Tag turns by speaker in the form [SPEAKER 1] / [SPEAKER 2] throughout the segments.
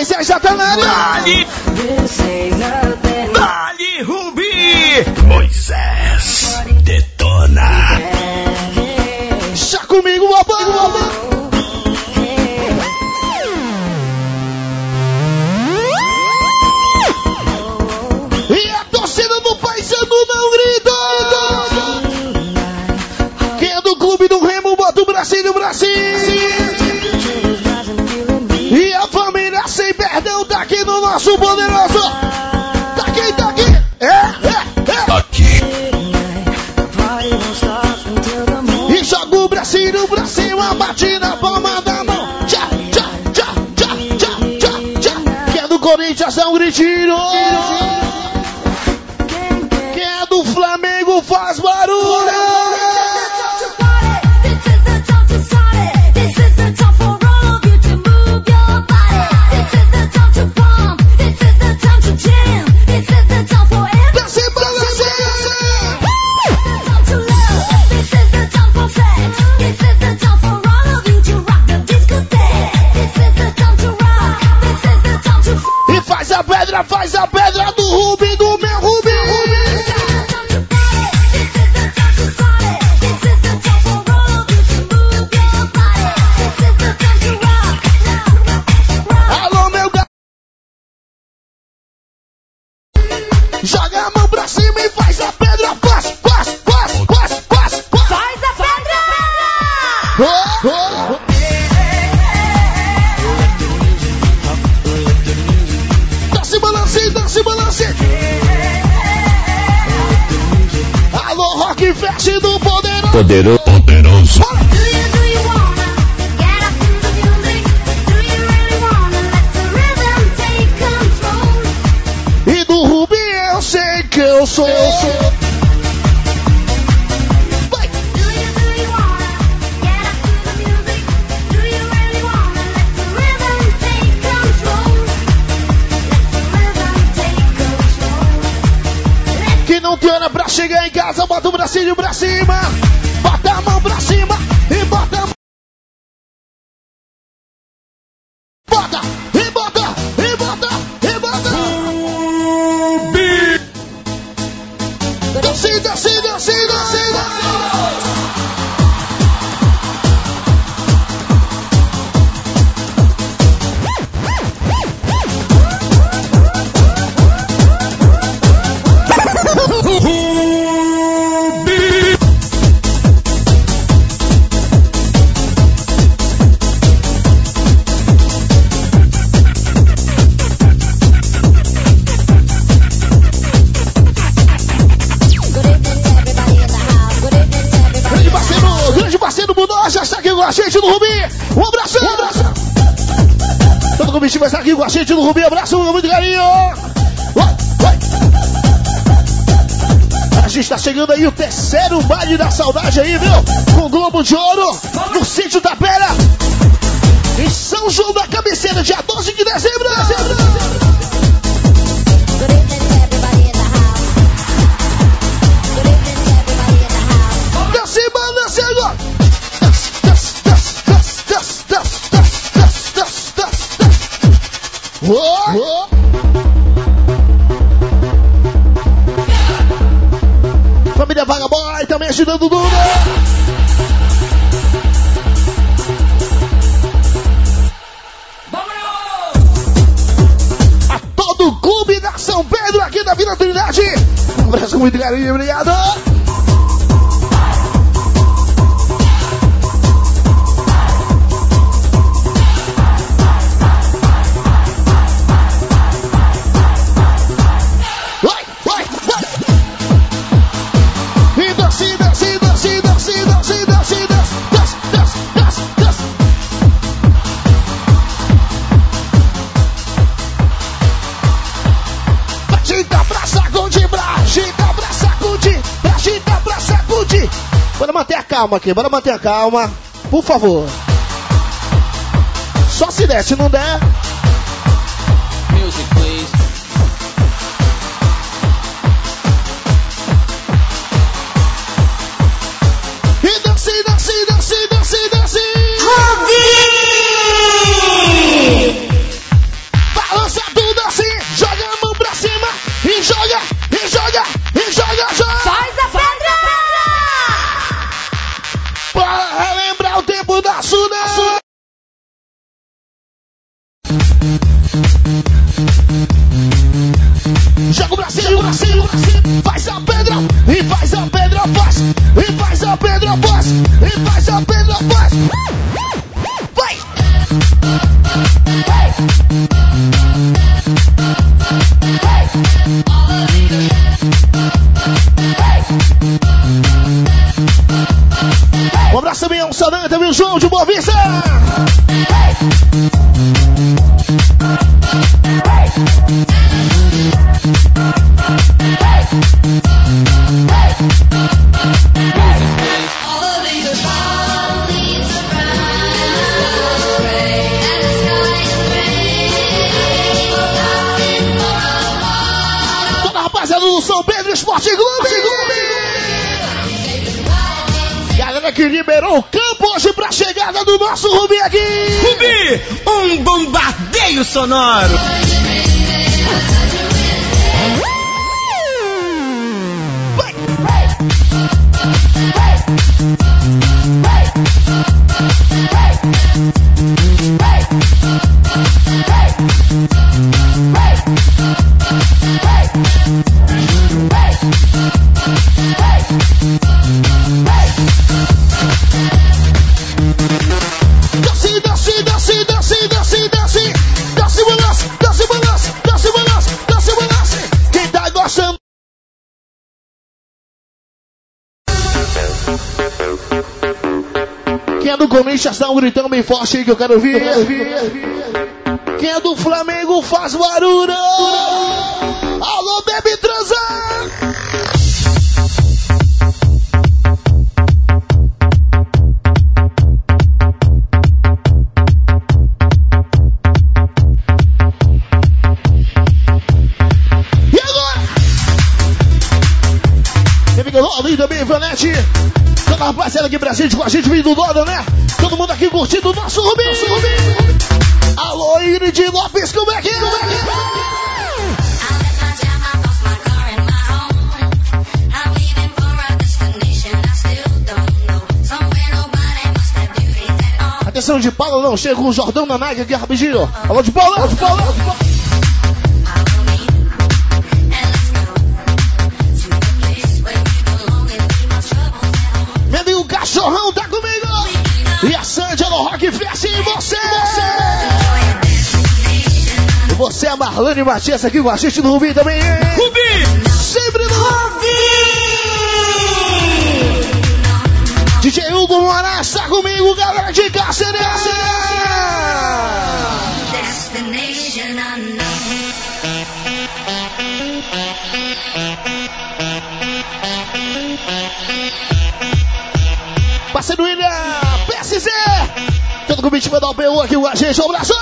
[SPEAKER 1] Moisés já tá na área. su Faz a pedra, faz a pedra do Rubi do meu Rubi. Poderoso.
[SPEAKER 2] Poderoso.
[SPEAKER 1] E do Rubi eu sei que eu sou. Eu sou. chegar em casa, bota o bracinho pra cima. gente no Rubi. Um abraço! Um abraço! Todo o vai estar aqui com a gente no Rubi. Abraço, muito carinho! Vai, vai. A gente está chegando aí o terceiro baile da saudade aí, viu? Com o Globo de Ouro no sítio da Pera. Em São João da Cabeceira, dia 12 de dezembro. dezembro. do Duda! A todo clube da São Pedro aqui da Vila Trindade. Um abraço muito carinho, obrigado! Calma aqui, bora manter a calma. Por favor. Só se der, se não der.
[SPEAKER 3] Sonoro.
[SPEAKER 1] Corinthians dá um gritão bem forte aí que eu quero ouvir. Quem é do Flamengo faz barulho. Alô, bebe transar. E também, Ivanete. Toda a rapaziada aqui presente com a gente, vindo do Dono, né? Todo mundo aqui curtindo o nosso Rubi. Alô, Irid Lopes, como é que é? Como é que é? Atenção de Paula, não, chega o Jordão na Nike aqui rapidinho. Alô de Paula, alô de Paula. alô de. Cachorrão tá comigo. E a Sandy no Rock Fest e você. E você, a Marlene Matias aqui com a gente no Rubi também.
[SPEAKER 3] Rubi,
[SPEAKER 1] Sempre no Rubi. DJ Hugo Moraes tá comigo, galera de Cáceres.
[SPEAKER 4] Destination
[SPEAKER 1] Parceiro William, PSZ. Todo comitiva da OPU aqui com a gente. Um abraço.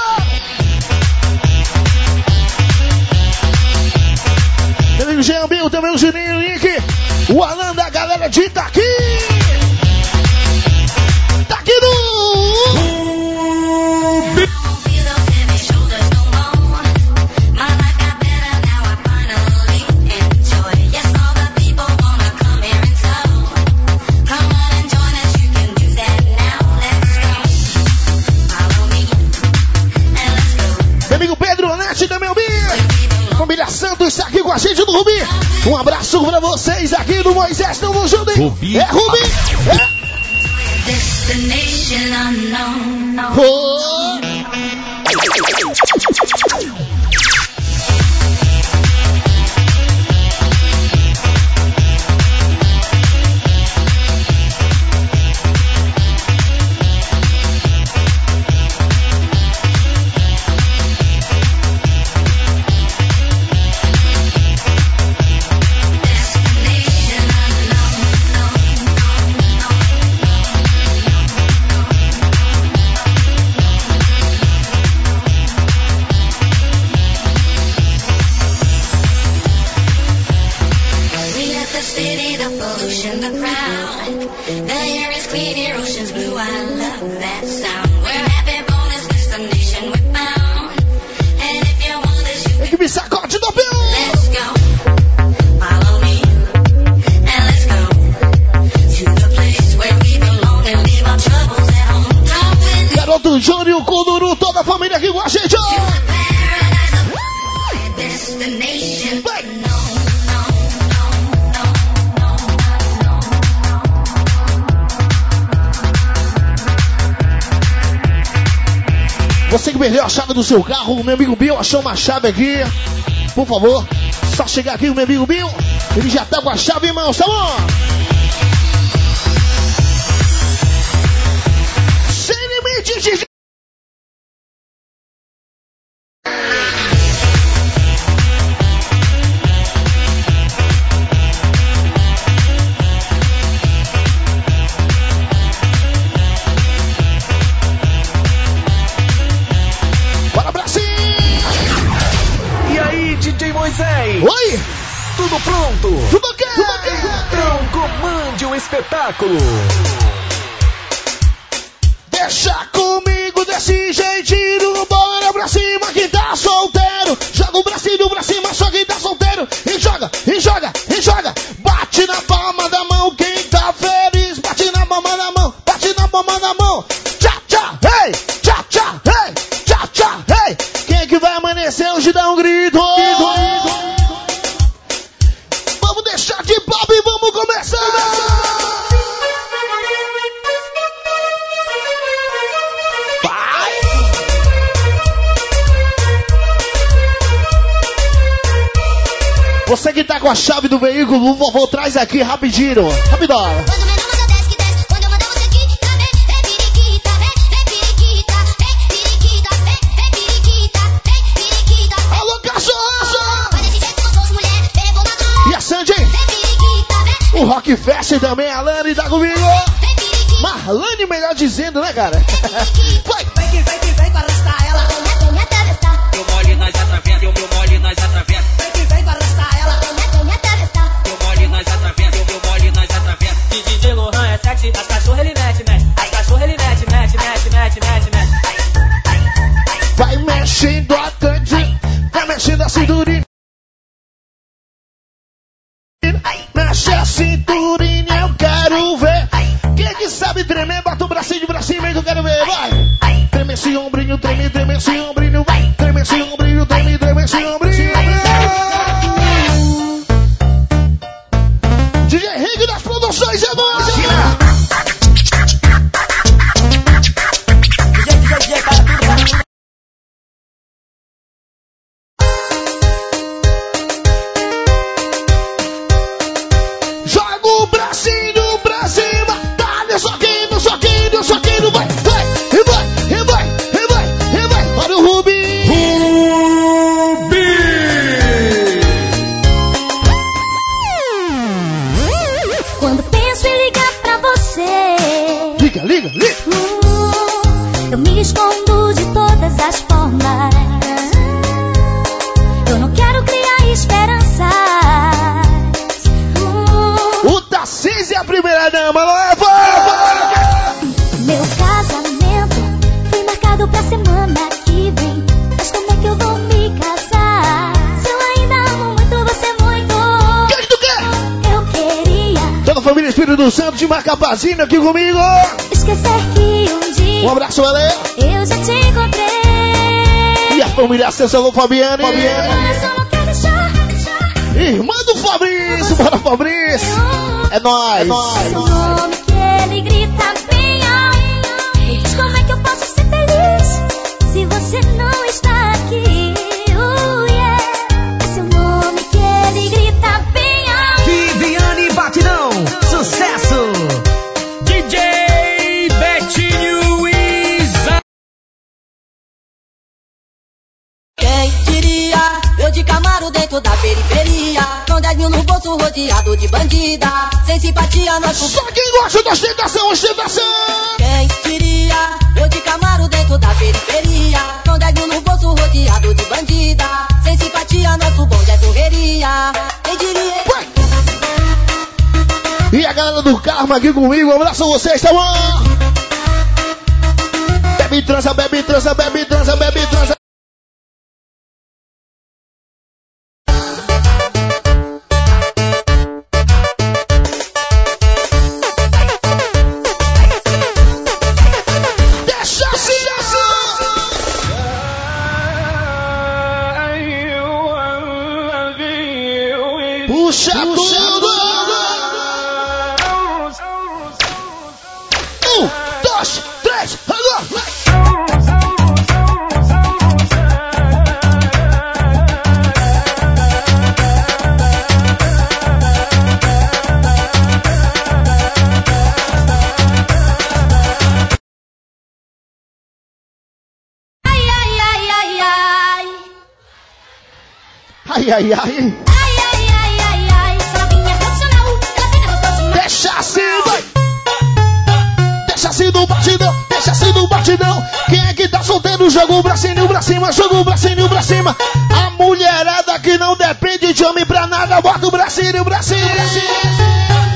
[SPEAKER 1] Meu amigo Jean Bill, também o Juninho Link. O Alan da galera de. Itaqui Um abraço pra vocês aqui do Moisés. Tamo junto, hein?
[SPEAKER 2] Rubi.
[SPEAKER 1] É Rubi. É.
[SPEAKER 4] Destination unknown.
[SPEAKER 1] Oh.
[SPEAKER 4] Destination.
[SPEAKER 1] Vai.
[SPEAKER 4] No,
[SPEAKER 1] Você que perdeu a chave do seu carro, o meu amigo Bill achou uma chave aqui. Por favor, só chegar aqui o meu amigo Bill. Ele já tá com a chave em mãos, tá bom? Com
[SPEAKER 4] suas mulheres, pegou na dor.
[SPEAKER 1] E a Sandy?
[SPEAKER 4] Vem periquita, vem,
[SPEAKER 1] O Rock Fest também, a Lani tá comigo. Marlane, melhor dizendo, né, cara? Vai!
[SPEAKER 5] Vem que vem que É sexy, as cachorras ele mete, mete. As cachorras ele mete, mete, mete, mete, mete, mete.
[SPEAKER 1] Vai mexendo a cante, vai mexendo a cinturinha. Mexe a cinturinha, eu quero ver. Quem que sabe tremer, bota o bracinho pra cima eu quero ver, vai. Treme esse ombrinho, treme, treme esse ombrinho, vai. Treme esse ombrinho, treme, treme esse ombrinho. DJ Rig das produções é nóis. O pra cima, dá-lhe soquinho, soquinho, soquinho, vai, vai, e vai, e vai, e vai, e vai, para o Rubi.
[SPEAKER 4] Quando penso em ligar pra você,
[SPEAKER 1] Liga, liga, liga.
[SPEAKER 4] uh, eu me escondo de todas as formas.
[SPEAKER 1] A primeira dama, não é? Vai,
[SPEAKER 4] Meu casamento foi marcado pra semana que vem. Mas como é que eu vou me casar? Se eu ainda amo muito você muito.
[SPEAKER 1] O que, que tu quer?
[SPEAKER 4] Eu queria
[SPEAKER 1] Toda a família Espírito Santo de Macapazinho aqui comigo.
[SPEAKER 4] esquecer que um
[SPEAKER 1] Um
[SPEAKER 4] dia
[SPEAKER 1] abraço, Ale.
[SPEAKER 4] eu já te encontrei.
[SPEAKER 1] E a família César Fabiane.
[SPEAKER 4] Eu
[SPEAKER 1] Irmã do Fabrício, bora Fabrício. É nóis. É nóis.
[SPEAKER 5] Dentro da periferia. Com 10 mil no bolso rodeado de bandida. Sem simpatia, nosso
[SPEAKER 1] Só quem gosta da ostentação, ostentação.
[SPEAKER 5] Quem diria? Eu de Camaro dentro da periferia. Com 10 mil no bolso rodeado de bandida. Sem simpatia, nosso bonde é correria. Quem diria?
[SPEAKER 1] Vai. E a galera do Karma aqui comigo, um abraço a vocês, tá bom? Bebe transa, bebe transa, bebe transa, bebe transa.
[SPEAKER 4] Ai, ai, ai. Ai, ai, novinha profissional.
[SPEAKER 1] Deixa assim, vai! Deixa assim no batidão, deixa assim no batidão. Quem é que tá solteiro? Joga o bracinho pra cima, joga o bracinho pra cima. A mulherada que não depende de homem pra nada, bota o bracinho, bracinho, bracinho.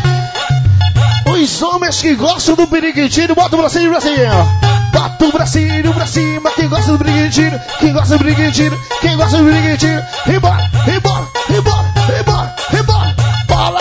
[SPEAKER 1] Os homens que gostam do periquitinho, bota o bracinho pra cima. Bota o bracinho pra cima. Quem gosta do periquitinho, quem gosta do periquitinho, quem gosta do periquitinho. Embora, embora, embora, embora, embora. Bola,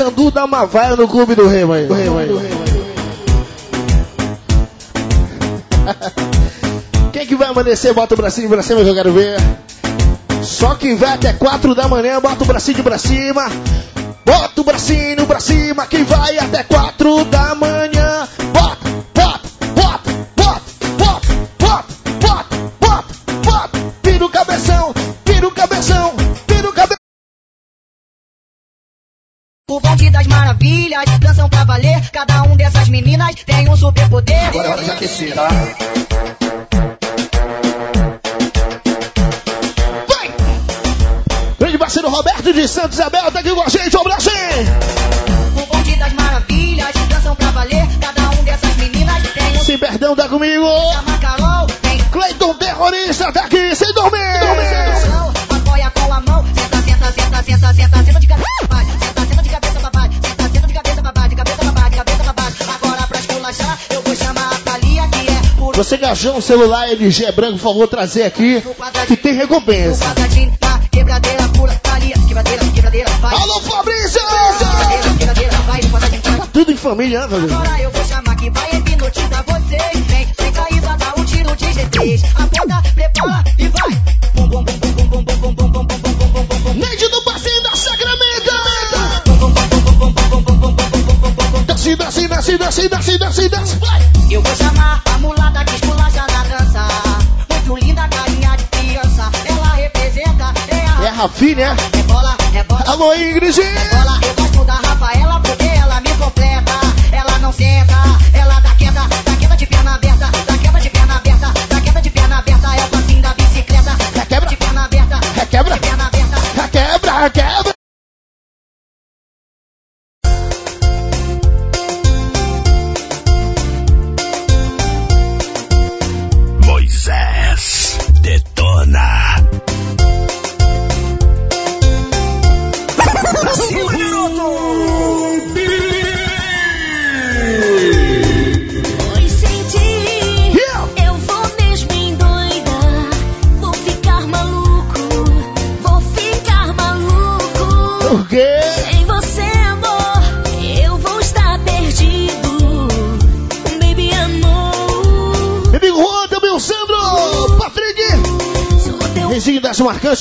[SPEAKER 1] Sandu dá uma vaia no clube do Remo aí. Do Remo aí. Quem que vai amanhecer, bota o bracinho pra cima que eu quero ver. Só quem vai até 4 da manhã, bota o bracinho pra cima. Bota o bracinho pra cima, quem vai até 4 da manhã.
[SPEAKER 5] Maravilhas, dançam pra valer. Cada um dessas meninas tem um superpoder.
[SPEAKER 1] Agora é hora de aquecer, tá? Vai! Grande parceiro Roberto de Santos Isabel tá aqui com a gente, um abraço! hein?
[SPEAKER 5] O bonde das maravilhas, dançam pra valer. Cada um dessas meninas tem um
[SPEAKER 1] Sem perdão, tá comigo!
[SPEAKER 5] Tem
[SPEAKER 1] Cleiton Terrorista tá aqui, sem dormir!
[SPEAKER 5] Não, apoia com a mão. Senta, senta, senta, senta, senta, senta de
[SPEAKER 1] Você achou um celular LG branco, por favor, trazer aqui, que tem recompensa. Alô, Fabrício! Tá tudo em família, né, Fabrício?
[SPEAKER 5] Agora eu vou chamar que vai hipnotizar vocês. Vem, sem caída, dá um tiro de G3. Aponta, prepara e vai.
[SPEAKER 1] Desce, desce, desce, desce, desce, desce, desce, vai!
[SPEAKER 5] Eu vou chamar a mulata que esculacha na dança. Muito linda, carinha de criança. Ela representa, é
[SPEAKER 1] É
[SPEAKER 5] a
[SPEAKER 1] a Rafinha, né?
[SPEAKER 5] é bola, é bola.
[SPEAKER 1] Alô, Ingrid!
[SPEAKER 5] Bola, eu gosto da Rafaela porque ela me completa. Ela não senta, ela dá queda, dá queda de perna aberta, dá queda de perna aberta, dá queda de perna aberta. É o passinho da bicicleta,
[SPEAKER 1] Requebra.
[SPEAKER 5] de perna aberta,
[SPEAKER 1] Requebra.
[SPEAKER 5] de perna aberta.
[SPEAKER 1] Requebra, requebra!
[SPEAKER 2] Moisés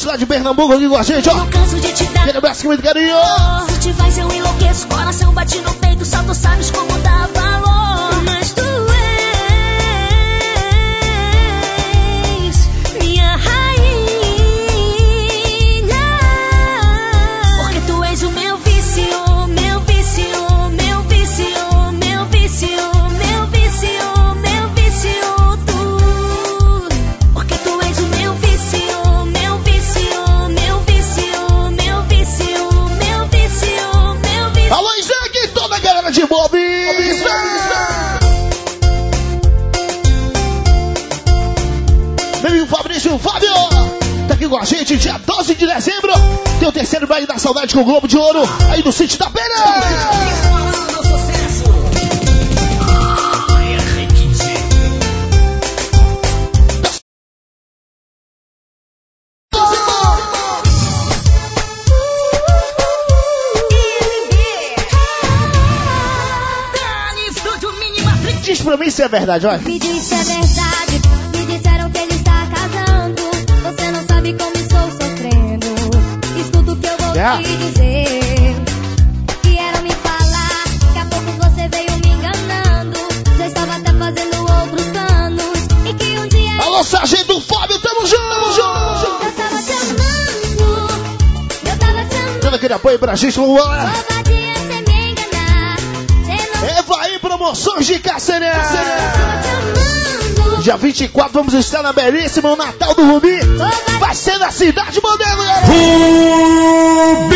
[SPEAKER 1] lá de Pernambuco aqui com a gente, ó.
[SPEAKER 4] não canso de te dar.
[SPEAKER 1] Aquele abraço com muito carinho.
[SPEAKER 4] Se te faz, eu enlouqueço. Coração bate no peito, só tu sabes como dá valor.
[SPEAKER 1] Saudade com o Globo de Ouro, aí no sítio da Penha. Diz pra mim se é verdade, olha.
[SPEAKER 4] Me diz se é verdade.
[SPEAKER 1] É.
[SPEAKER 4] te dizer. Vieram me falar que a pouco você veio me enganando. Já estava até fazendo outros planos. E que um dia
[SPEAKER 1] Alô, Sargento Fábio, tamo junto, tamo junto.
[SPEAKER 4] eu tava te amando. Eu tava te amando.
[SPEAKER 1] Dando aquele apoio pra gente, promoções de Cacené.
[SPEAKER 4] tava te amando.
[SPEAKER 1] Dia 24, vamos estar na belíssima o Natal do Rubi. Vai ser na Cidade Moderna, galera.
[SPEAKER 4] Eu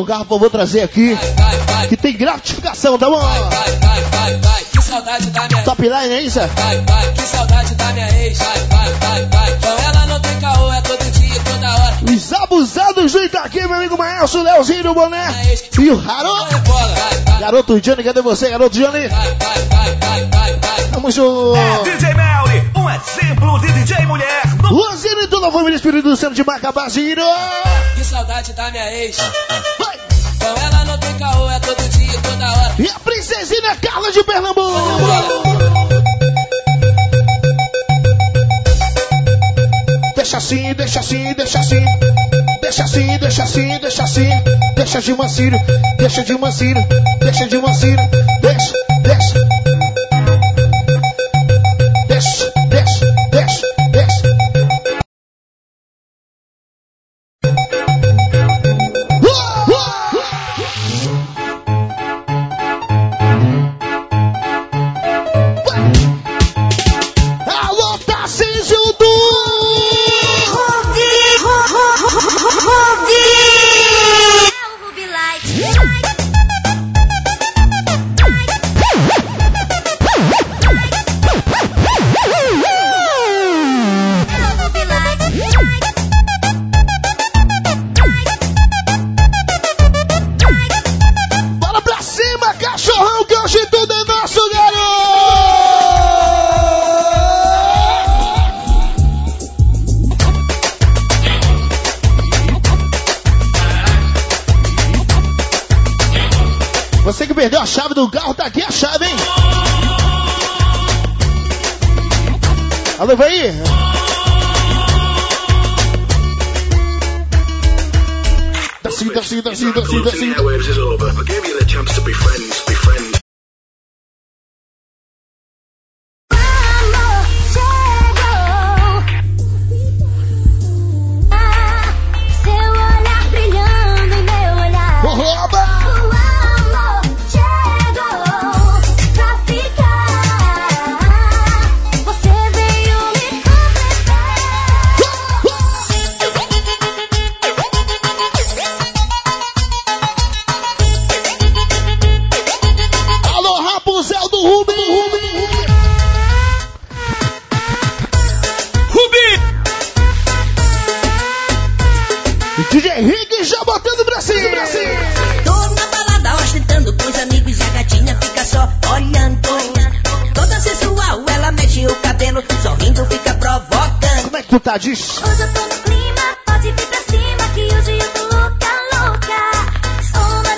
[SPEAKER 1] do carro, eu vou trazer aqui.
[SPEAKER 6] Vai, vai, vai.
[SPEAKER 1] Que tem gratificação, tá bom?
[SPEAKER 6] Vai, vai, vai, vai, vai. Que saudade da minha
[SPEAKER 1] Top line, é isso?
[SPEAKER 6] Vai, vai, que saudade da minha ex. Vai, vai, vai, vai. Com ela não tem caô, é todo dia, e toda hora.
[SPEAKER 1] Os abusados do Itaqui, meu amigo Maestro, Leozinho, o Boné e o.
[SPEAKER 6] Vai, vai,
[SPEAKER 1] Garoto Johnny, cadê você, garoto Johnny?
[SPEAKER 6] vai, vai, vai, vai, vai, vai.
[SPEAKER 1] Tamo junto.
[SPEAKER 3] DJ Melly, um exemplo de DJ mulher. No
[SPEAKER 1] Luzinho e toda a família Espírito do Centro de Marca Basílio.
[SPEAKER 6] Que saudade da minha ex.
[SPEAKER 1] Vai.
[SPEAKER 6] Com ela não tem caô, é todo dia, e toda hora.
[SPEAKER 1] E a princesinha Carla de Pernambuco. Deixa assim, deixa assim, deixa assim. Deixa assim, deixa assim, deixa assim. Deixa de mancírio, deixa de mancírio, deixa de. Deixa, deixa. Deixa, desce, desce, desce,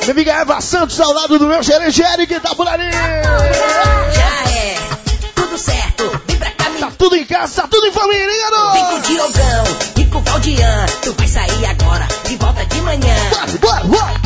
[SPEAKER 1] Minha amiga Eva Santos ao lado do meu gerente Eric tá por ali!
[SPEAKER 5] Já é, tudo certo, vem pra cá,
[SPEAKER 1] Tá tudo em casa, tá tudo em família, hein,
[SPEAKER 5] Vem com o
[SPEAKER 1] garoto?
[SPEAKER 5] Diogão e com o Valdian. Tu vai sair agora, de volta de manhã.
[SPEAKER 1] Bora, bora, bora!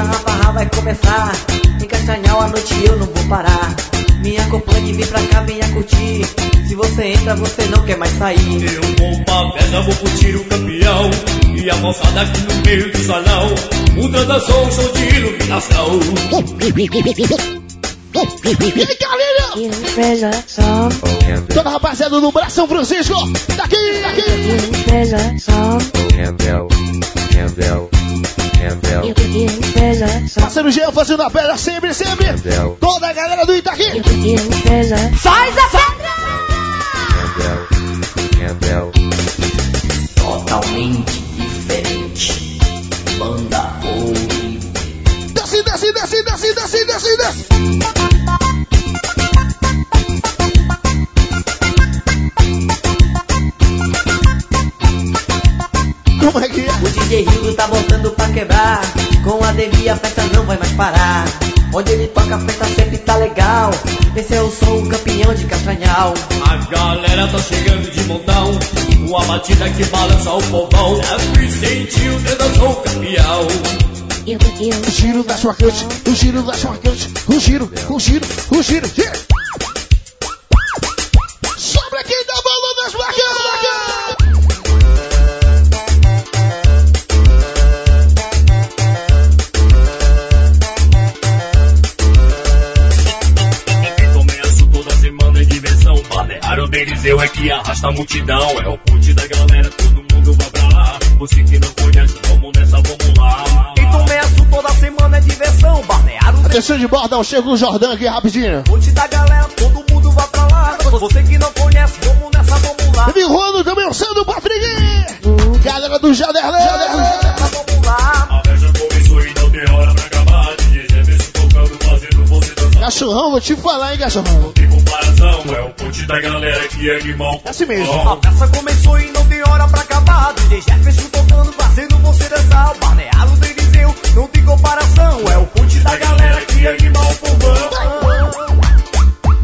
[SPEAKER 7] A farra vai começar. Em Castanhal à noite eu não vou parar. Me acompanhe, vem pra cá, venha curtir. Se você entra, você não quer mais sair.
[SPEAKER 8] Eu vou pra pedra, vou curtir o campeão. E a moçada aqui no meio do salão. O dançou um show de iluminação.
[SPEAKER 1] Toda a rapaziada do Braço São Francisco, daqui, daqui! Parceiro Jean fazendo a pedra sempre, sempre! Toda a galera do Itaqui!
[SPEAKER 4] Faz a pedra!
[SPEAKER 7] Com a festa não vai mais parar. Onde ele toca a festa sempre tá legal. Esse é o som campeão de Castanhal.
[SPEAKER 8] A galera tá chegando de montão. Uma batida que balança o povão. Deve sentir o dançou campeão.
[SPEAKER 1] O giro das marcantes, o giro das marcantes, o giro, o giro, o giro, gira!
[SPEAKER 8] Arrasta a multidão. É o ponte da galera, todo mundo vai pra lá. Você que não conhece, vamos nessa, vamos lá.
[SPEAKER 7] Então começo toda semana é diversão. Balneário
[SPEAKER 1] Atenção de borda, chega o Jordão aqui rapidinho.
[SPEAKER 7] Ponte da galera, todo mundo vai pra lá. Você que não conhece, vamos nessa, vamos lá.
[SPEAKER 1] Vem Rono também, o Sandro Patrick! Galera do Jaderlé! Cachorrão, vou te falar, hein, cachorrão?
[SPEAKER 8] Não tem comparação, é o ponte da galera que é animal.
[SPEAKER 1] É assim mesmo.
[SPEAKER 7] A festa começou e não tem hora pra acabar. DJ Jefferson tocando, fazendo você dançar. O balneário do Eliseu não tem comparação. É o ponte da galera que anima o povão.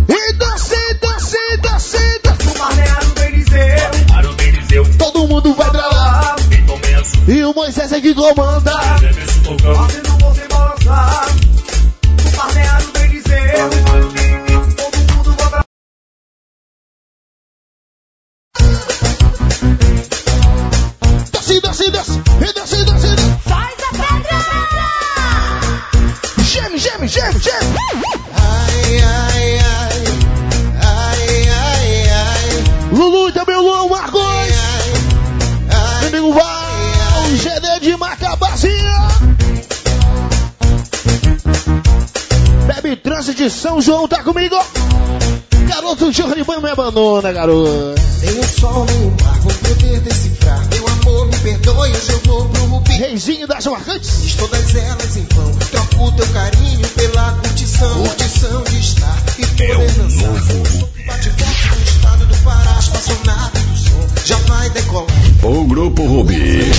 [SPEAKER 1] E desce, desce, desce, desce.
[SPEAKER 7] O balneário do Eliseu.
[SPEAKER 8] Para o Berizeu,
[SPEAKER 1] Todo mundo vai pra lá. E o Moisés é que comanda. Abandona, garoto.
[SPEAKER 9] Nem o sol nem o mar vão poder decifrar. Meu amor, me perdoe, hoje eu vou pro Rubi.
[SPEAKER 1] Reizinho das marcantes.
[SPEAKER 9] Fiz todas elas em vão. Troco teu carinho pela curtição. Curtição de estar e poder dançar. Bate forte no estado do Pará. Do som já vai decolar.
[SPEAKER 2] O Grupo Rubi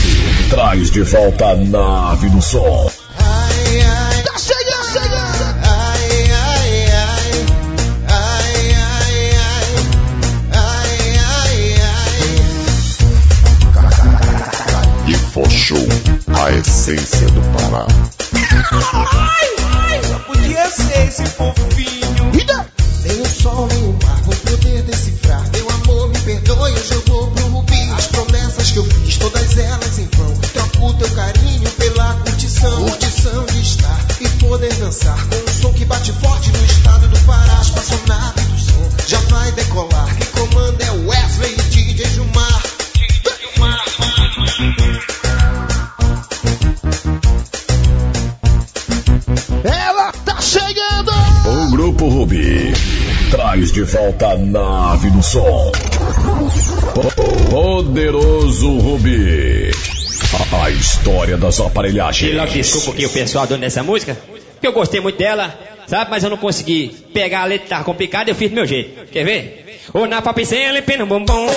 [SPEAKER 2] traz de volta a nave do som.
[SPEAKER 9] Rubi
[SPEAKER 2] traz de volta a nave do som. Poderoso Rubi. A história das aparelhagens.
[SPEAKER 10] Logo desculpa aqui o pessoal dono dessa música, porque eu gostei muito dela, sabe? Mas eu não consegui pegar a letra, tava complicada, eu fiz do meu jeito. Quer ver? O na papicela, pino bumbum.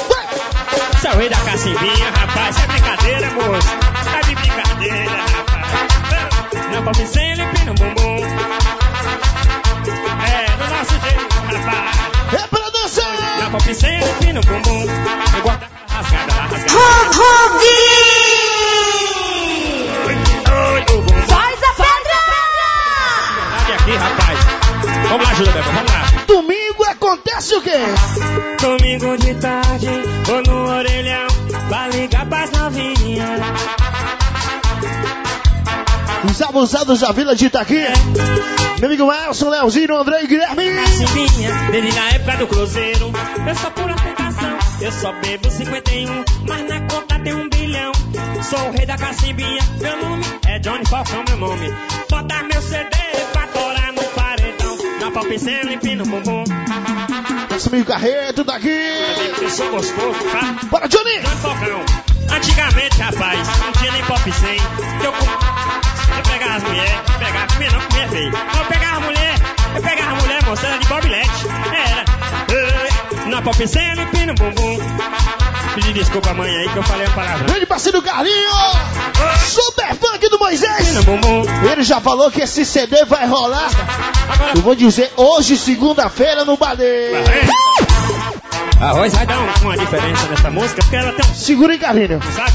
[SPEAKER 10] Rei da cacimbinha, rapaz, é brincadeira, moço. Tá de brincadeira, rapaz. Na papicela, pino bumbum. É
[SPEAKER 1] pra dançar.
[SPEAKER 10] Na papicela, pino bumbum. Eu gosto da rasgada, da rasgada. Bumbum.
[SPEAKER 5] Faz a pedra!
[SPEAKER 10] Olha aqui, rapaz. Vamos lá, ajuda, Beba, vamos lá.
[SPEAKER 1] Domingo acontece o quê?
[SPEAKER 10] Domingo de tarde, vou no orelhão, pra ligar pras novinhas.
[SPEAKER 1] Os abusados da Vila de Itaqui. Meu amigo Elson, Leozinho, André e Guilherme.
[SPEAKER 10] Cacimbinha, desde na época do cruzeiro. Eu sou pura tentação, eu só bebo 51, mas na conta tem um bilhão. Sou o rei da cacimbinha, meu nome é Johnny Falcão, meu nome. Bota meu CD pra torar no paredão. Na palpicena e pino bumbum.
[SPEAKER 1] Nosso amigo Carreto daqui.
[SPEAKER 10] Eu sou gostoso, tá?
[SPEAKER 1] Bora, Johnny.
[SPEAKER 10] Johnny Falcão. Antigamente, rapaz, não tinha nem pop 100. Eu, pegava as mulheres, pegava, comia não, comia feio. Eu pegava a mulher, eu pegava a mulher, moça, era de bobilete. Era. Na pop 100, no pino bumbum. Pedi desculpa, mãe, aí que eu falei a palavra.
[SPEAKER 1] Grande parceiro Carlinho. Super funk do Moisés.
[SPEAKER 10] Pino bumbum.
[SPEAKER 1] Ele já falou que esse CD vai rolar. Eu vou dizer hoje, segunda-feira, no Badeiro.
[SPEAKER 10] A voz vai dar um- uma diferença nessa música, porque ela tem um
[SPEAKER 1] Segura aí, Carlinho.
[SPEAKER 10] sabe?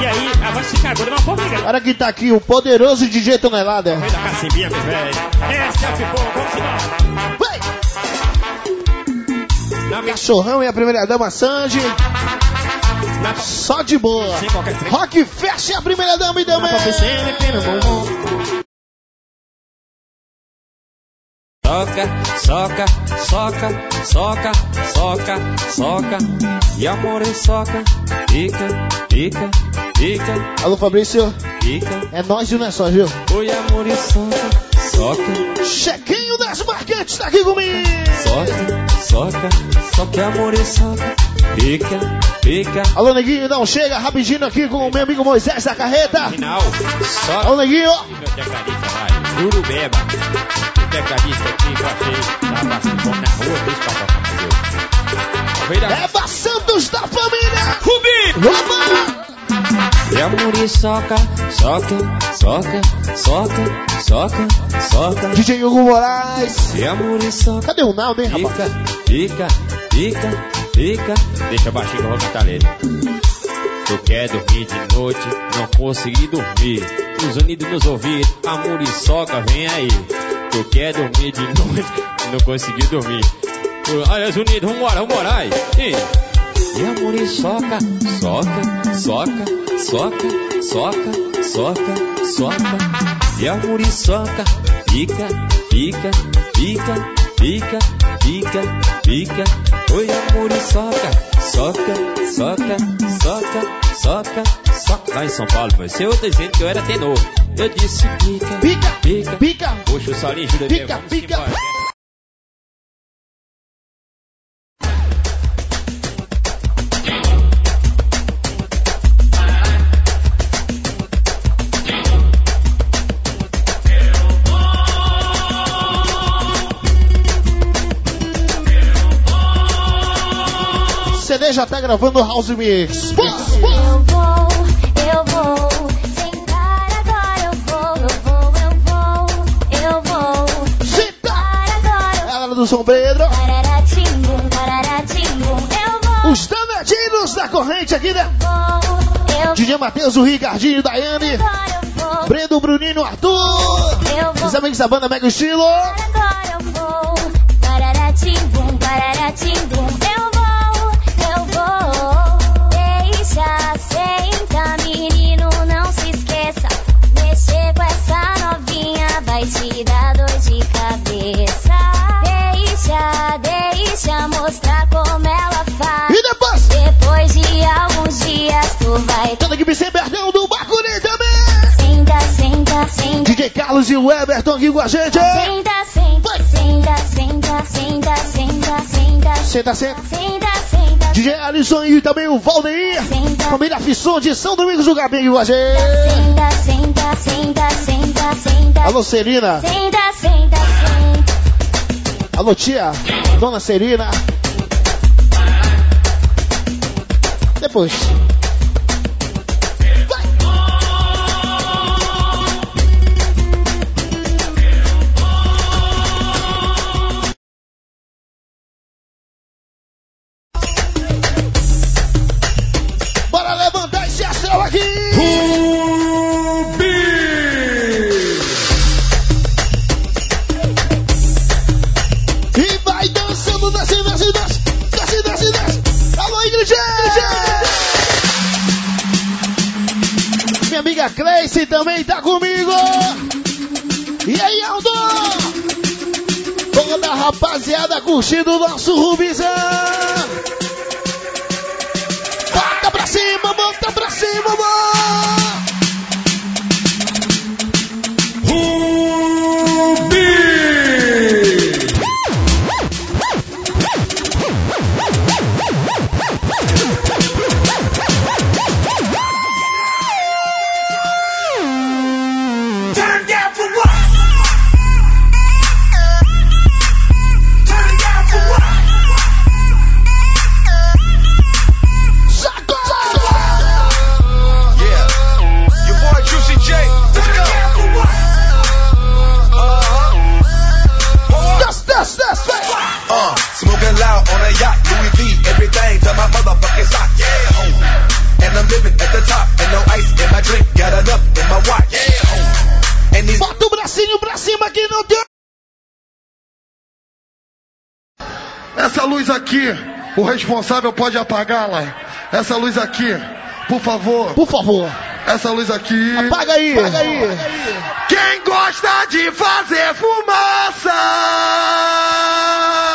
[SPEAKER 10] E aí, a voz fica aguda, mas pode ligar.
[SPEAKER 1] Olha que tá aqui o poderoso DJ Tonelada.
[SPEAKER 10] Rei da cacimbinha, meu velho. É, pô, vamos embora.
[SPEAKER 1] Vai.
[SPEAKER 10] Na minha
[SPEAKER 1] Cachorrão e a primeira dama Sandy.
[SPEAKER 10] na
[SPEAKER 1] Só de boa.
[SPEAKER 10] Trem.
[SPEAKER 1] Rock fecha a primeira dama e
[SPEAKER 10] Na
[SPEAKER 1] também.
[SPEAKER 10] pop 100, no pino bumbum. Soca, soca, soca, soca, soca, soca. E amor e soca. Fica, fica, fica,
[SPEAKER 1] Alô, Fabrício.
[SPEAKER 10] fica.
[SPEAKER 1] É nós e não é só, viu?
[SPEAKER 10] Oi, amor e soca, soca,
[SPEAKER 1] Chequinho das marcantes tá aqui comigo.
[SPEAKER 10] soca, soca, soca, amor e soca. Fica, fica.
[SPEAKER 1] Alô, Neguinho, não chega rapidinho aqui com o meu amigo Moisés da carreta.
[SPEAKER 10] Final, soca.
[SPEAKER 1] Alô, Neguinho.
[SPEAKER 10] Meu tecladista vai, Urubeba. O tecladista aqui que eu achei, bom na rua, fez pra tocar mais eu.
[SPEAKER 1] Eva Santos da família.
[SPEAKER 10] Rubi!
[SPEAKER 1] Oba!
[SPEAKER 10] E amor e soca, soca, soca, soca, soca.
[SPEAKER 1] DJ Hugo Moraes.
[SPEAKER 10] E amor e soca.
[SPEAKER 1] Cadê o Naldo, hein, rapaz?
[SPEAKER 10] Fica, fica, fica, fica. Deixa baixinho que eu vou cantar nele. Tu quer dormir de noite, não consegui dormir. Os unidos nos ouvidos, amor e soca, vem aí. Tu quer dormir de noite, não consegui dormir. Olha, os unidos, vambora, vambora, aí. E, e amor e soca, soca, soca, soca, soca, soca, soca. E amor e soca, fica, fica, fica, fica, fica, fica. Oi, a muriçoca, soca, soca, soca, soca, soca. Lá em São Paulo, vai ser outra gente que eu era tenor. Eu disse pica,
[SPEAKER 1] Pica,
[SPEAKER 10] pica,
[SPEAKER 1] pica.
[SPEAKER 10] Puxa o solinho, ajuda
[SPEAKER 1] Pica.
[SPEAKER 10] Vamos
[SPEAKER 1] pica. Tá gravando House Mix. Pô, pô.
[SPEAKER 4] Eu vou, eu vou sentar agora. Eu vou, eu vou, eu vou, eu vou
[SPEAKER 1] Senta.
[SPEAKER 4] agora.
[SPEAKER 1] Galera do sombreiro. Os danadinhos da corrente aqui, né? DJ Matheus, o Ricardinho, Daiane. Brendo, Bruninho, Arthur.
[SPEAKER 4] eu vou.
[SPEAKER 1] Os amigos da banda Mega Estilo.
[SPEAKER 4] Agora eu vou, pararatimbum, pararatimbum, eu vou,
[SPEAKER 1] Carlos e o Everton aqui com a gente.
[SPEAKER 4] Senta, senta, senta, senta, senta, senta, senta,
[SPEAKER 1] Senta, senta.
[SPEAKER 4] senta, senta,
[SPEAKER 1] DJ Alisson e também o Valdeir.
[SPEAKER 4] Senta.
[SPEAKER 1] Família Fisson de São Domingos do Gabim com a gente.
[SPEAKER 4] senta, senta, senta, senta, senta,
[SPEAKER 1] Alô, Serina.
[SPEAKER 4] senta, senta, senta.
[SPEAKER 1] Alô, tia. Dona Serina. Depois.
[SPEAKER 11] Responsável pode apagá-la. Essa luz aqui, por favor.
[SPEAKER 1] Por favor,
[SPEAKER 11] Essa luz aqui.
[SPEAKER 1] apaga aí. Apaga aí.
[SPEAKER 11] Quem gosta de fazer fumaça?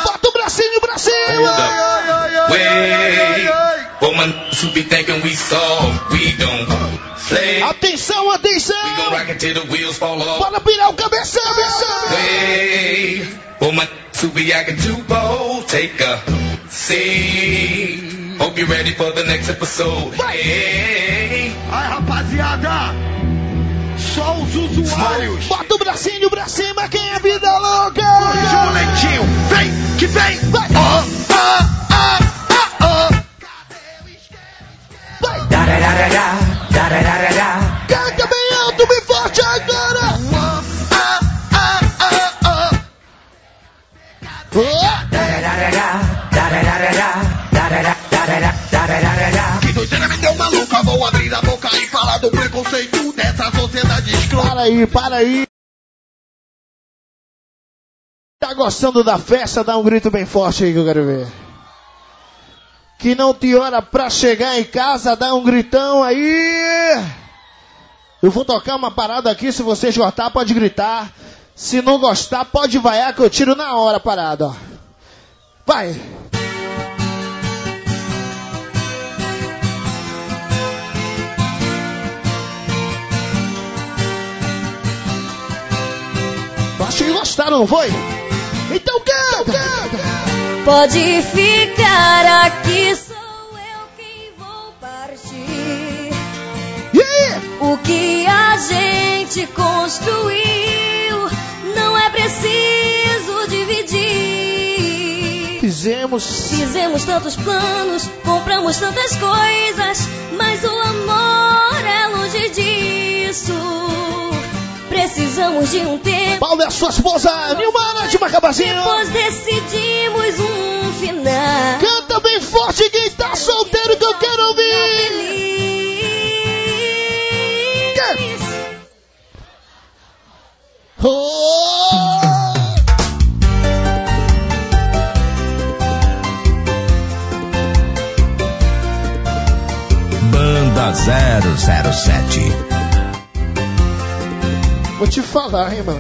[SPEAKER 1] Bota o bracinho pra cima.
[SPEAKER 12] Woman be thinking we soft, we don't play.
[SPEAKER 1] Atenção, atenção. Bora pirar o cabeção.
[SPEAKER 12] Way. Woman who be acting too bold, take a seat. Hope you're ready for the next episode. Hey.
[SPEAKER 11] Ai, rapaziada. Só os usuários.
[SPEAKER 1] Bota o bracinho pra cima, quem é vida louca?
[SPEAKER 11] Corrige o molequinho. Vem, que vem.
[SPEAKER 1] Vai.
[SPEAKER 11] Ó, ah, ah, ah, ah.
[SPEAKER 1] Vai. Canta bem alto, bem forte agora.
[SPEAKER 11] Ah, ah, ah, ah.
[SPEAKER 1] Oh.
[SPEAKER 11] Que doideira me deu maluca. Vou abrir a boca e falar do preconceito dessa sociedade escrota.
[SPEAKER 1] Para aí, para aí. Tá gostando da festa? Dá um grito bem forte aí que eu quero ver. Que não tem hora pra chegar em casa, dá um gritão aí. Eu vou tocar uma parada aqui, se vocês gostar, pode gritar. Se não gostar, pode vaiar que eu tiro na hora a parada, ó. Vai. Cantaram, não foi? Então canta!
[SPEAKER 4] Pode ficar aqui, sou eu quem vou partir. O que a gente construiu não é preciso dividir.
[SPEAKER 1] Fizemos.
[SPEAKER 4] Fizemos tantos planos, compramos tantas coisas, mas o amor é longe disso. Precisamos de um tempo.
[SPEAKER 1] Paulo é a sua esposa, Nilmara de Macabazinho.
[SPEAKER 4] Depois decidimos um final.
[SPEAKER 1] Canta bem forte quem tá solteiro que eu quero ouvir. Oh!
[SPEAKER 2] Banda 007.
[SPEAKER 1] Vou te falar, hein, mano.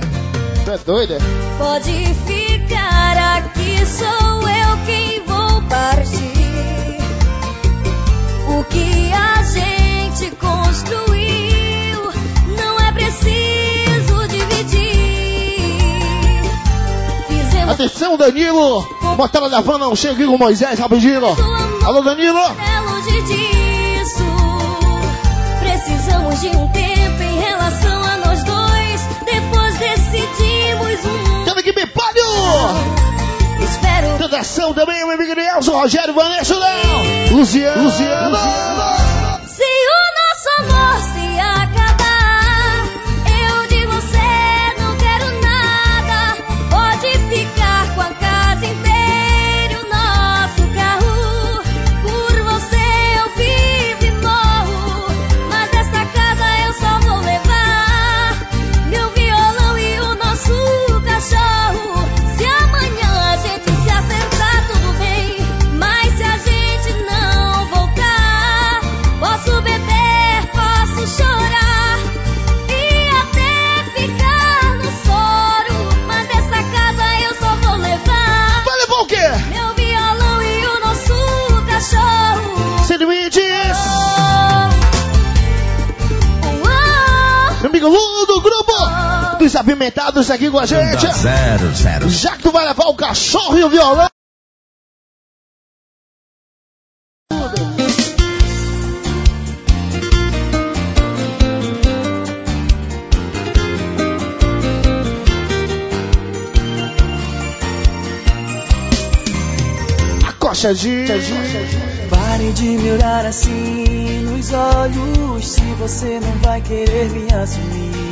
[SPEAKER 1] Tu é doida?
[SPEAKER 4] Pode ficar aqui, sou eu quem vou partir. O que a gente construiu não é preciso dividir. Fizemos
[SPEAKER 1] Atenção, Danilo. Botaram da van, não chega com Moisés, rapidinho. Alô, Danilo.
[SPEAKER 4] é longe disso. Precisamos de um tempo Espero
[SPEAKER 1] Redação também, meu amigo Nelson, Rogério, Vanessa, não. Luciano. Luciano.
[SPEAKER 4] Se
[SPEAKER 1] dos apimentados aqui com a gente.
[SPEAKER 2] Banda 007.
[SPEAKER 1] Já que tu vai levar o cachorro e o violão. A coxadinha.
[SPEAKER 13] Pare de me olhar assim nos olhos se você não vai querer me assumir.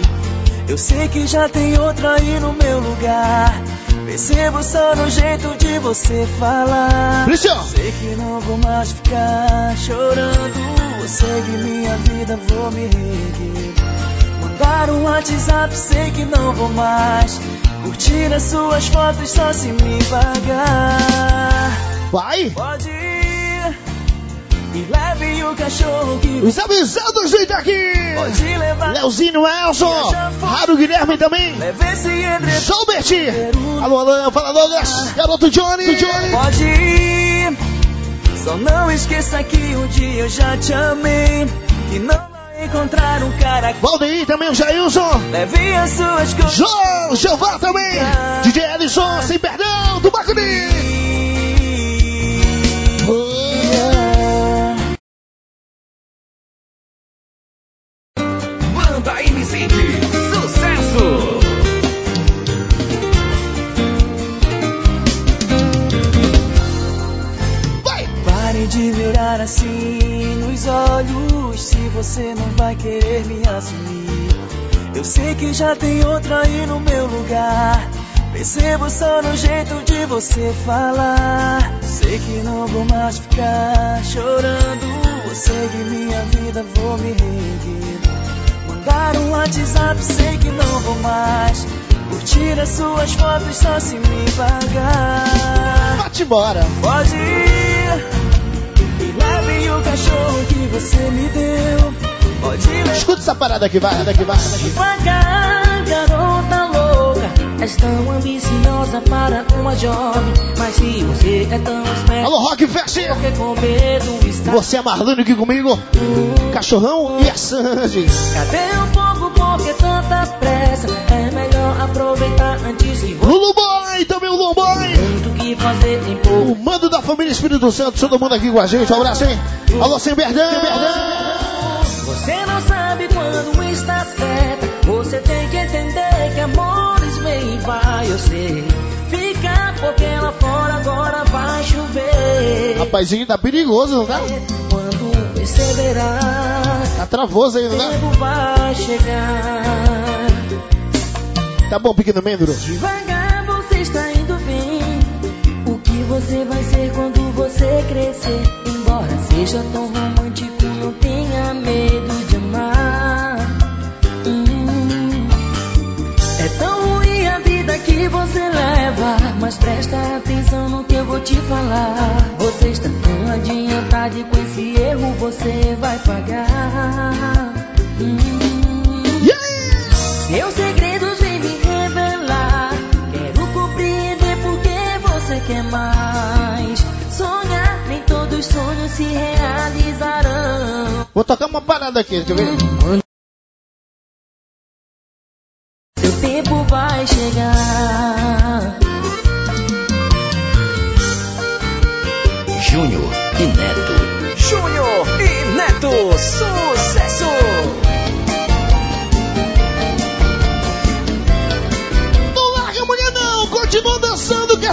[SPEAKER 13] Eu sei que já tem outra aí no meu lugar. Percebo só no jeito de você falar.
[SPEAKER 1] Policial.
[SPEAKER 13] Sei que não vou mais ficar chorando. Eu sei que minha vida vou me reerguer. Mandar um WhatsApp, sei que não vou mais. Curtir as suas fotos só se me pagar.
[SPEAKER 1] Vai.
[SPEAKER 13] Pode e leve o cachorro que
[SPEAKER 1] Os avisados do Itaqui.
[SPEAKER 13] pode levar.
[SPEAKER 1] Leozinho, Elson. Raro Guilherme também.
[SPEAKER 13] Leve esse.
[SPEAKER 1] Soubert. Alô, Alan. Fala, Douglas. Garoto Johnny. Johnny.
[SPEAKER 13] Pode ir. Só não esqueça que um dia eu já te amei. Que não encontrar um cara
[SPEAKER 1] Valdeir também, o Jailson.
[SPEAKER 13] leve as suas coisas.
[SPEAKER 1] João, Jeová também. DJ Ellison, sem perdão, do Bacuri.
[SPEAKER 13] Olhar assim nos olhos se você não vai querer me assumir. Eu sei que já tem outra aí no meu lugar. Percebo só no jeito de você falar. Sei que não vou mais ficar chorando. Eu sei que minha vida vou me reerguer. Mandar um WhatsApp, sei que não vou mais. Curtir as suas fotos só se me pagar.
[SPEAKER 1] Bate embora.
[SPEAKER 13] Pode ir cachorro que você me deu.
[SPEAKER 1] Escuta essa parada aqui, vai, daqui vai.
[SPEAKER 13] devagar, garota. És tão ambiciosa para uma jovem, mas se você é tão esperta,
[SPEAKER 1] Alô, Rock Fest! Você é Marlene aqui comigo? Cachorrão e a Sandy.
[SPEAKER 13] Cadê um pouco, porque tanta pressa? É melhor aproveitar antes de
[SPEAKER 1] Lulu Boy, também o Lulu Boy.
[SPEAKER 13] Tanto que fazer tem pouco.
[SPEAKER 1] O mando da família Espírito Santo, todo mundo aqui com a gente. Um abraço, hein? Alô, Sem Perdão.
[SPEAKER 13] Você não sabe quando está certa. Você tem que entender vai. Eu sei. Fica porque lá fora agora vai chover.
[SPEAKER 1] Rapazinho, tá perigoso, não tá?
[SPEAKER 13] Quando perceberá,
[SPEAKER 1] Tá travoso aí, não tá?
[SPEAKER 13] tempo vai chegar.
[SPEAKER 1] Tá bom, pequeno membro?
[SPEAKER 13] Devagar você está indo bem. O que você vai ser quando você crescer? Embora seja tão romântico, te falar. Você está tão adiantado e com esse erro você vai pagar. Hum. Meus segredos vem me revelar. Quero compreender por que você quer mais. Sonhar, nem todos os sonhos se realizarão.
[SPEAKER 1] Vou tocar uma parada aqui, deixa eu ver.
[SPEAKER 13] Seu tempo vai chegar.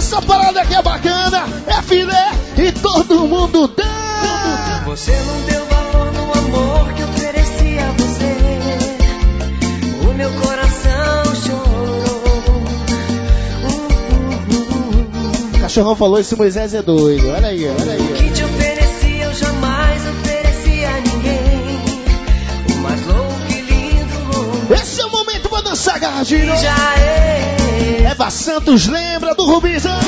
[SPEAKER 1] Essa parada aqui é bacana, é filé e todo mundo dança.
[SPEAKER 13] Você não deu valor no amor que ofereci a você. O meu coração chorou.
[SPEAKER 1] Cachorrão falou esse Moisés é doido, olha aí, olha aí.
[SPEAKER 13] O que te ofereci eu jamais ofereci a ninguém. O mais louco e lindo
[SPEAKER 1] Esse é o momento pra dançar, Garradinho.
[SPEAKER 13] já é.
[SPEAKER 1] Eva Santos lembra do Rubizão.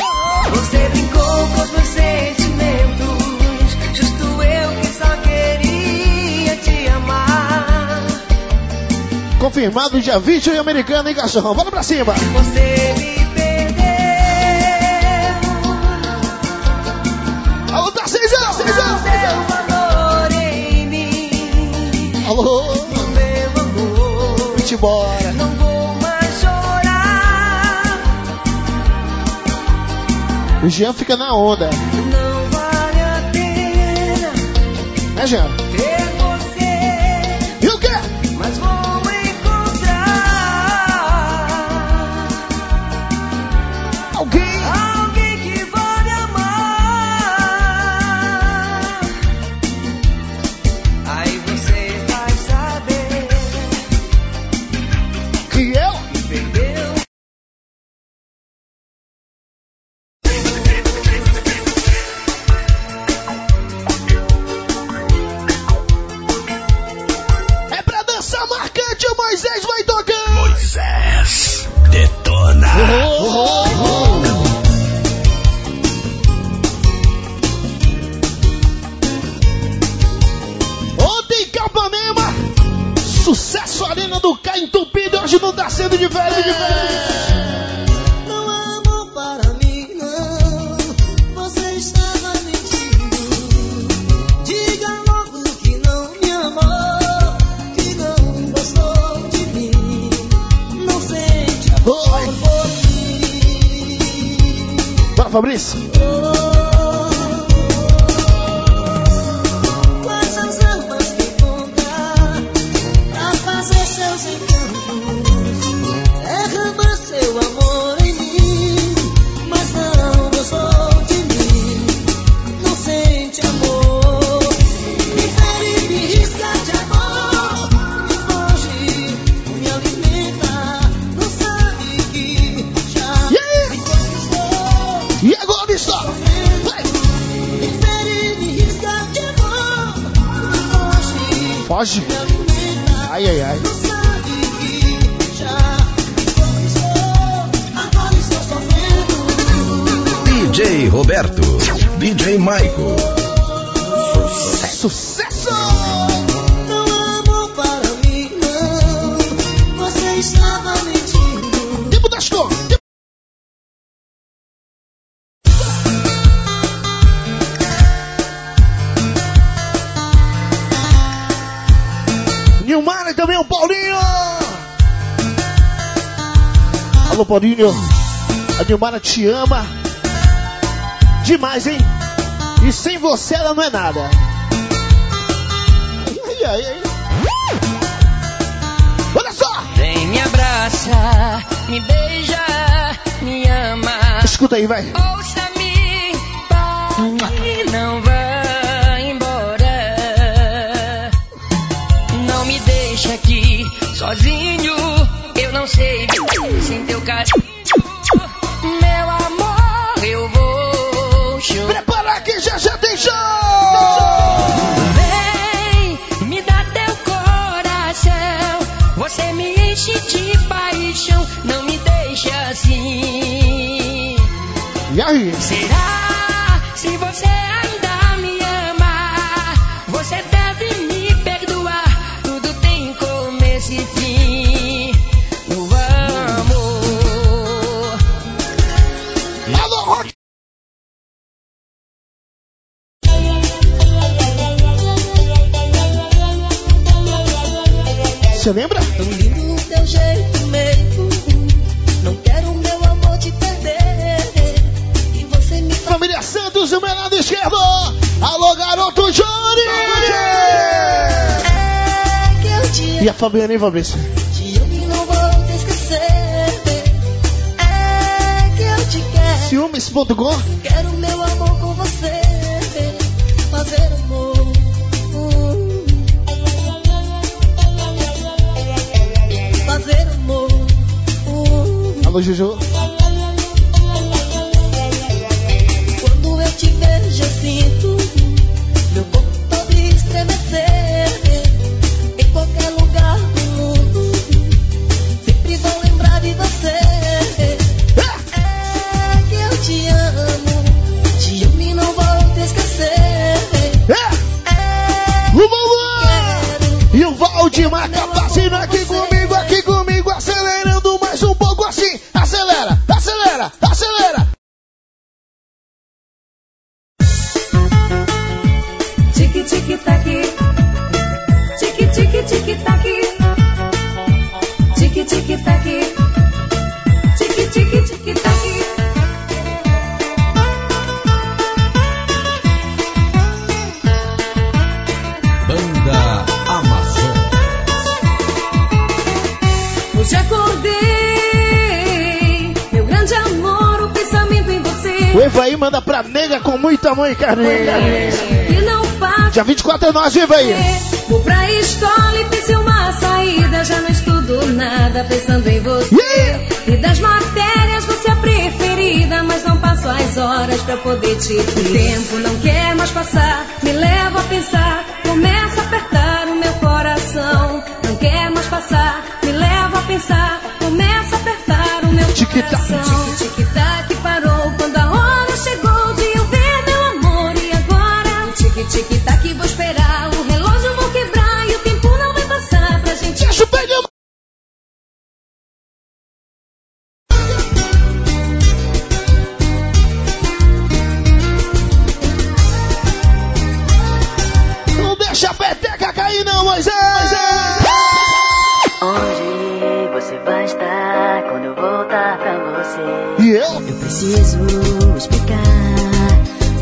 [SPEAKER 13] Você brincou com os meus sentimentos. Justo eu que só queria te amar.
[SPEAKER 1] Confirmado dia 20 em americano, hein, cachorrão? Bora pra cima.
[SPEAKER 13] Você me perdeu.
[SPEAKER 1] Alô, tá Tarcísio,
[SPEAKER 13] em mim.
[SPEAKER 1] Alô,
[SPEAKER 13] Meu amor.
[SPEAKER 1] vamos O Jean fica na onda,
[SPEAKER 13] Não vale a pena
[SPEAKER 1] né, Jean?
[SPEAKER 9] Foge.
[SPEAKER 1] Ai, ai, ai.
[SPEAKER 14] DJ Roberto. DJ Maico.
[SPEAKER 1] Paulinho. A Nilmara te ama. Demais, hein? E sem você ela não é nada. Ai, ai, ai. Olha só!
[SPEAKER 13] Vem me abraça, me beija, me ama.
[SPEAKER 1] Escuta aí, vai.
[SPEAKER 13] Ouça-me, pai, não vá embora. Não me deixe aqui sozinho. Não sei sem teu carinho.
[SPEAKER 1] Lembra?
[SPEAKER 15] Tão lindo o teu jeito mesmo. Não quero meu amor te perder. E você me faz
[SPEAKER 1] Família Santos, do meu lado esquerdo. Alô, garoto Johnny!
[SPEAKER 15] É que eu te
[SPEAKER 1] E a Fabiana, hein, Fabrício?
[SPEAKER 15] te amo e não vou te esquecer. É que eu te quero.
[SPEAKER 1] Ciúmes.com?
[SPEAKER 15] Quero
[SPEAKER 1] कस हुन्छ O Evaí manda pra nega com muito amor e carinho. Dia 24 é nós, viu, Evaí?
[SPEAKER 4] Vou pra escola e pensei uma saída. Já não estudo nada pensando em você. E das matérias você é a preferida. Mas não passo as horas pra poder te ter. O tempo não quer mais passar. Me leva a pensar. Começa a apertar o meu coração. Não quer mais passar. Me leva a pensar. Começa a apertar o meu coração. Tic-tac
[SPEAKER 16] preciso explicar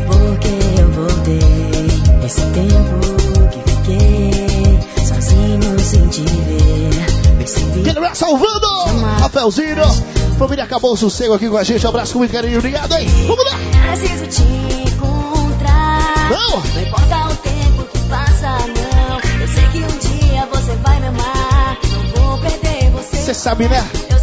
[SPEAKER 16] porque eu voltei. Esse tempo que fiquei sozinho sem te ver. Percebi
[SPEAKER 1] Ele vai salvando! Rafaelzinho! Família acabou o sossego aqui com a gente. Um abraço com muito carinho. Obrigado, hein? Vamos lá!
[SPEAKER 16] Preciso te encontrar.
[SPEAKER 1] Não!
[SPEAKER 16] Não importa o tempo que passa, não. Eu sei que um dia você vai me amar. Não vou perder você.
[SPEAKER 1] Você sabe, né?
[SPEAKER 16] Eu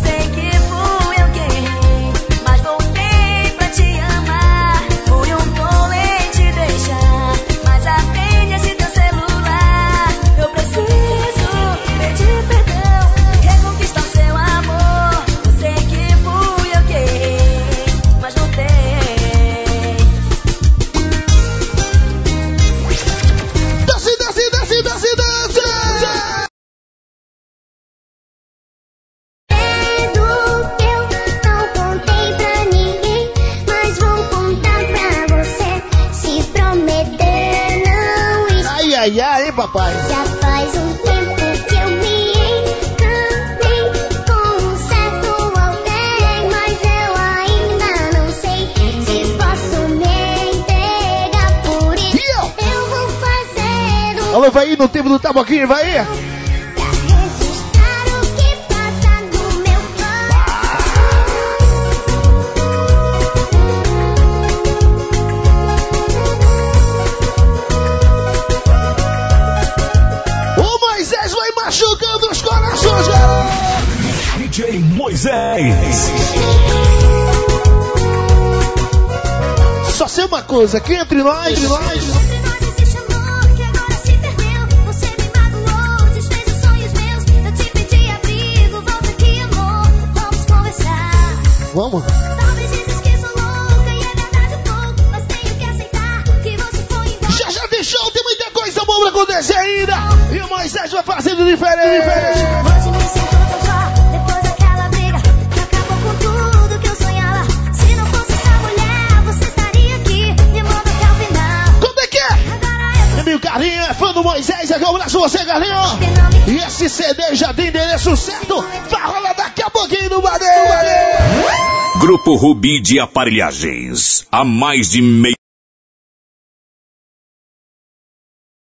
[SPEAKER 4] taboquinho, vai aí. O Moisés vai machucando os corações, galera.
[SPEAKER 1] DJ Moisés.
[SPEAKER 4] Só sei uma coisa, aqui entre nós, entre nós. Vamos. Já já deixou, tem muita coisa boa pra acontecer ainda. E o Moisés vai fazendo diferente. Como é que é? Meu Carlinho é fã do Moisés, é um abraço você, Carlinho. E esse CD já tem endereço certo. Vai rolar daqui a pouquinho no Madeira.
[SPEAKER 2] Grupo Rubi de Aparelhagens. Há mais de meio